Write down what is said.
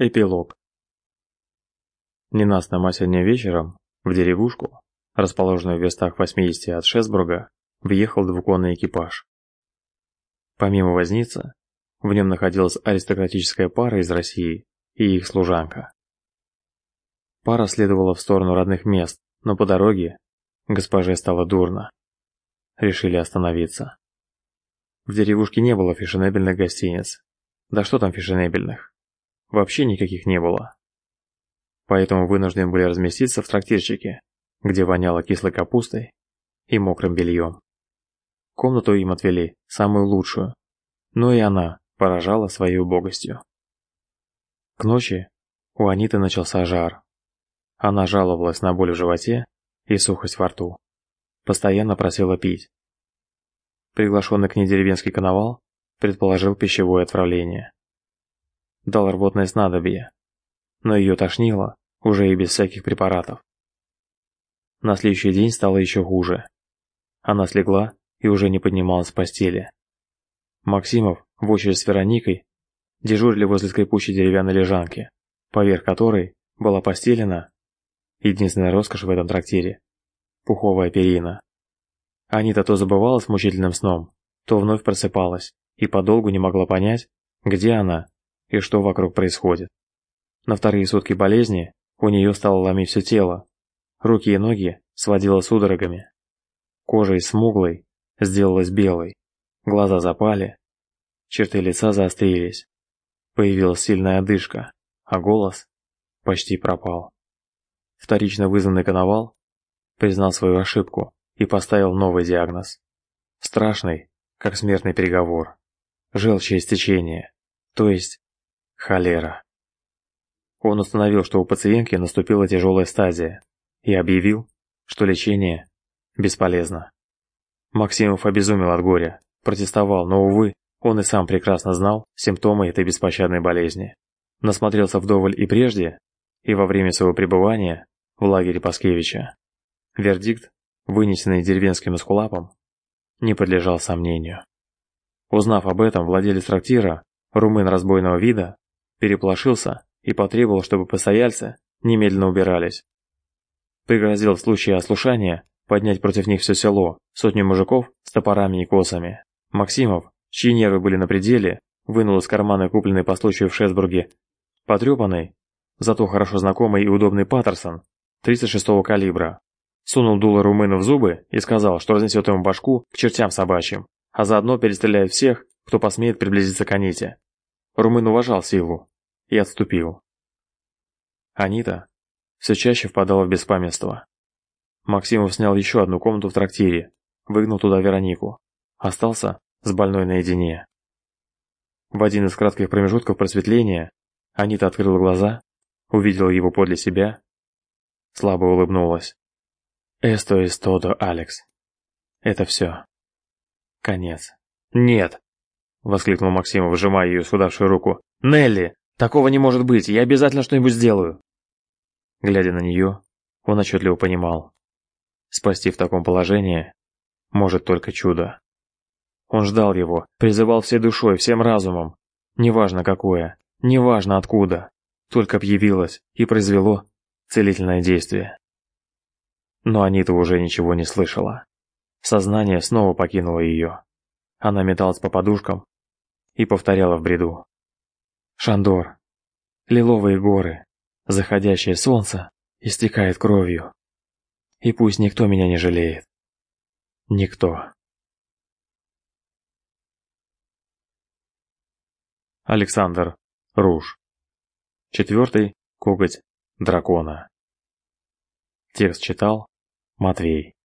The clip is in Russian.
Эпилог. Ненастным осенним вечером в деревушку, расположенную в верстах 80 от Шесбурга, въехал двуконный экипаж. Помимо возницы, в нем находилась аристократическая пара из России и их служанка. Пара следовала в сторону родных мест, но по дороге госпоже стало дурно. Решили остановиться. В деревушке не было фешенебельных гостиниц. Да что там фешенебельных? Вообще никаких не было. Поэтому вынуждены были разместиться в трактирчике, где воняло кислой капустой и мокрым бельем. Комнату им отвели, самую лучшую, но и она поражала своей убогостью. К ночи у Аниты начался жар. Она жаловалась на боль в животе и сухость во рту. Постоянно просила пить. Приглашенный к ней деревенский коновал предположил пищевое отравление дал рвотное снадобье, но ее тошнило уже и без всяких препаратов. На следующий день стало еще хуже. Она слегла и уже не поднималась с постели. Максимов в очередь с Вероникой дежурили возле скрипучей деревянной лежанки, поверх которой была постелена единственная роскошь в этом трактире пуховая перина. Анита то забывалась мучительным сном, то вновь просыпалась и подолгу не могла понять, где она и что вокруг происходит. На вторые сутки болезни у нее стало ломить все тело. Руки и ноги сводило судорогами. Кожа из смуглой сделалась белой. Глаза запали. Черты лица заострились. Появилась сильная одышка, а голос почти пропал. Вторично вызванный коновал признал свою ошибку и поставил новый диагноз. Страшный, как смертный приговор. Желчное истечение, то есть Холера. Он установил, что у пациентки наступила тяжелая стадия и объявил, что лечение бесполезно. Максимов обезумел от горя, протестовал, но, увы, он и сам прекрасно знал симптомы этой беспощадной болезни. Насмотрелся вдоволь и прежде, и во время своего пребывания в лагере Паскевича. Вердикт, вынесенный деревенским эскулапом, не подлежал сомнению. Узнав об этом, владелец трактира, румын разбойного вида, переполошился и потребовал, чтобы постояльцы немедленно убирались. Пригрозил в случае ослушания поднять против них все село, сотню мужиков с топорами и косами. Максимов, чьи нервы были на пределе, вынул из кармана купленный по случаю в Шесбурге потрепанный, зато хорошо знакомый и удобный Паттерсон 36-го калибра. Сунул дуло румыну в зубы и сказал, что разнесет ему башку к чертям собачьим, а заодно перестреляет всех, кто посмеет приблизиться к Аните. Румын уважал силу и отступил. Анита все чаще впадала в беспамятство. Максимов снял еще одну комнату в трактире, выгнал туда Веронику. Остался с больной наедине. В один из кратких промежутков просветления Анита открыла глаза, увидела его подле себя, слабо улыбнулась. «Эсто todo, Алекс. Это все. Конец». «Нет!» — воскликнул Максим, выжимая ее схудавшую руку. «Нелли! Такого не может быть! Я обязательно что-нибудь сделаю!» Глядя на нее, он отчетливо понимал. Спасти в таком положении может только чудо. Он ждал его, призывал всей душой, всем разумом. Неважно какое, неважно откуда, только объявилось и произвело целительное действие. Но Анита уже ничего не слышала. Сознание снова покинуло ее. Она металась по подушкам и повторяла в бреду. Шандор. Лиловые горы. Заходящее солнце истекает кровью. И пусть никто меня не жалеет. Никто. Александр Руж. Четвертый коготь дракона. Текст читал Матвей.